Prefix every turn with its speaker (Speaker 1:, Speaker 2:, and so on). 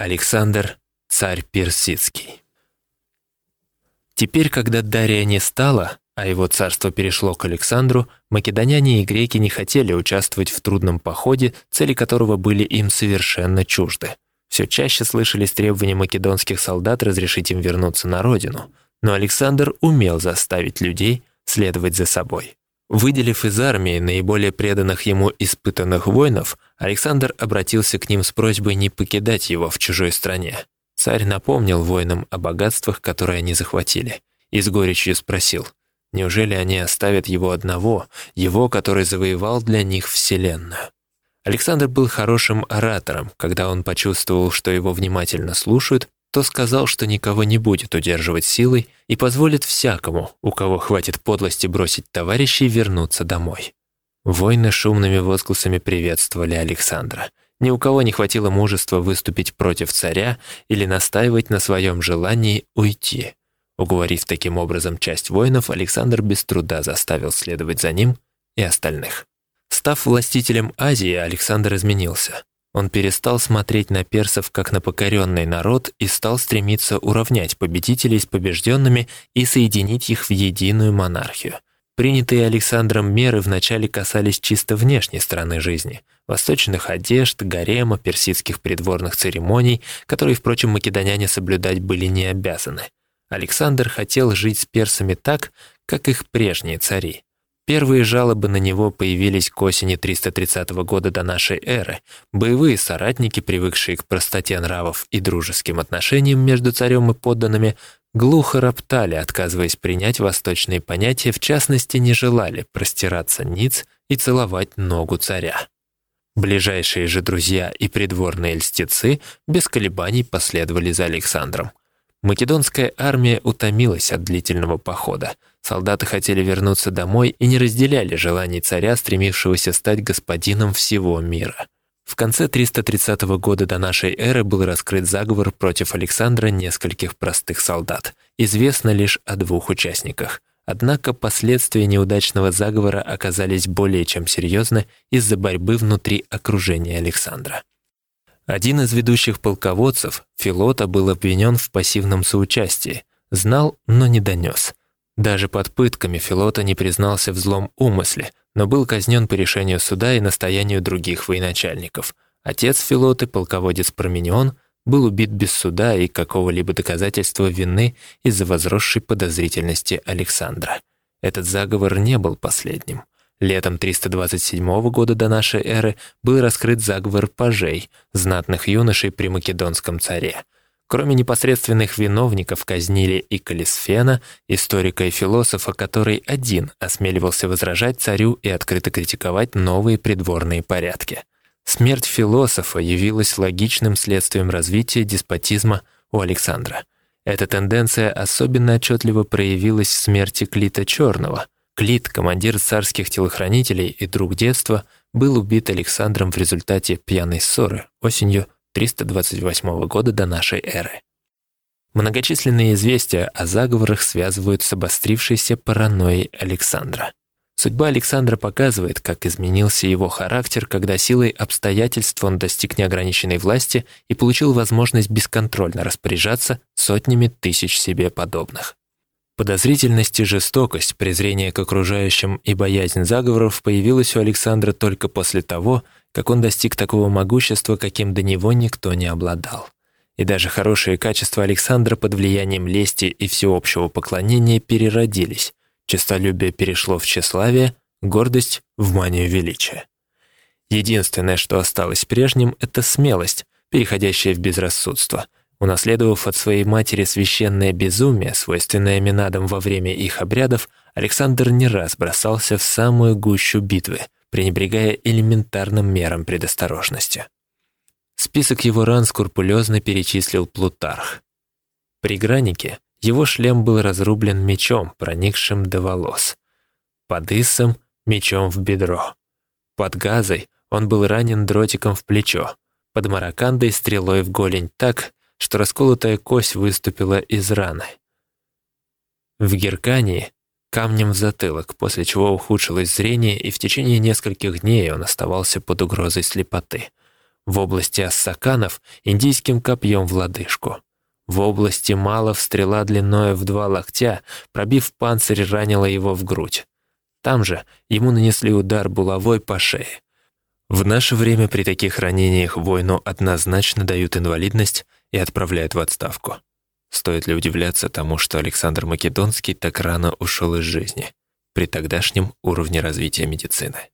Speaker 1: Александр, царь Персидский. Теперь, когда Дария не стала, а его царство перешло к Александру, македоняне и греки не хотели участвовать в трудном походе, цели которого были им совершенно чужды. Все чаще слышались требования македонских солдат разрешить им вернуться на родину, но Александр умел заставить людей следовать за собой. Выделив из армии наиболее преданных ему испытанных воинов, Александр обратился к ним с просьбой не покидать его в чужой стране. Царь напомнил воинам о богатствах, которые они захватили, и с горечью спросил – Неужели они оставят его одного, его, который завоевал для них Вселенную? Александр был хорошим оратором. Когда он почувствовал, что его внимательно слушают, то сказал, что никого не будет удерживать силой и позволит всякому, у кого хватит подлости бросить товарищей, вернуться домой. Воины шумными возгласами приветствовали Александра. Ни у кого не хватило мужества выступить против царя или настаивать на своем желании уйти. Уговорив таким образом часть воинов, Александр без труда заставил следовать за ним и остальных. Став властителем Азии, Александр изменился. Он перестал смотреть на персов как на покоренный народ и стал стремиться уравнять победителей с побежденными и соединить их в единую монархию. Принятые Александром меры вначале касались чисто внешней стороны жизни – восточных одежд, гарема, персидских придворных церемоний, которые, впрочем, македоняне соблюдать были не обязаны – Александр хотел жить с персами так, как их прежние цари. Первые жалобы на него появились к осени 330 года до нашей эры. Боевые соратники, привыкшие к простоте нравов и дружеским отношениям между царем и подданными, глухо роптали, отказываясь принять восточные понятия, в частности, не желали простираться ниц и целовать ногу царя. Ближайшие же друзья и придворные льстецы без колебаний последовали за Александром. Македонская армия утомилась от длительного похода. Солдаты хотели вернуться домой и не разделяли желаний царя, стремившегося стать господином всего мира. В конце 330 года до нашей эры был раскрыт заговор против Александра нескольких простых солдат. Известно лишь о двух участниках. Однако последствия неудачного заговора оказались более чем серьезны из-за борьбы внутри окружения Александра. Один из ведущих полководцев, Филота, был обвинен в пассивном соучастии. Знал, но не донес. Даже под пытками Филота не признался в злом умысле, но был казнен по решению суда и настоянию других военачальников. Отец Филоты, полководец Променион, был убит без суда и какого-либо доказательства вины из-за возросшей подозрительности Александра. Этот заговор не был последним. Летом 327 года до нашей эры был раскрыт заговор пажей, знатных юношей при македонском царе. Кроме непосредственных виновников казнили и Калисфена, историка и философа, который один осмеливался возражать царю и открыто критиковать новые придворные порядки. Смерть философа явилась логичным следствием развития деспотизма у Александра. Эта тенденция особенно отчетливо проявилась в смерти Клита Черного – Клит, командир царских телохранителей и друг детства, был убит Александром в результате пьяной ссоры осенью 328 года до нашей эры. Многочисленные известия о заговорах связывают с обострившейся паранойей Александра. Судьба Александра показывает, как изменился его характер, когда силой обстоятельств он достиг неограниченной власти и получил возможность бесконтрольно распоряжаться сотнями тысяч себе подобных. Подозрительность и жестокость, презрение к окружающим и боязнь заговоров появилась у Александра только после того, как он достиг такого могущества, каким до него никто не обладал. И даже хорошие качества Александра под влиянием лести и всеобщего поклонения переродились. Честолюбие перешло в тщеславие, гордость — в манию величия. Единственное, что осталось прежним, это смелость, переходящая в безрассудство — Унаследовав от своей матери священное безумие, свойственное Минадам во время их обрядов, Александр не раз бросался в самую гущу битвы, пренебрегая элементарным мерам предосторожности. Список его ран скрупулезно перечислил Плутарх. При гранике его шлем был разрублен мечом, проникшим до волос. Под Иссом — мечом в бедро. Под Газой он был ранен дротиком в плечо, под Маракандой — стрелой в голень так, что расколотая кость выступила из раны. В Геркании камнем в затылок, после чего ухудшилось зрение, и в течение нескольких дней он оставался под угрозой слепоты. В области ассаканов – индийским копьем в лодыжку. В области малов стрела длиною в два локтя, пробив панцирь, ранила его в грудь. Там же ему нанесли удар булавой по шее. В наше время при таких ранениях воину однозначно дают инвалидность и отправляют в отставку. Стоит ли удивляться тому, что Александр Македонский так рано ушел из жизни при тогдашнем уровне развития медицины?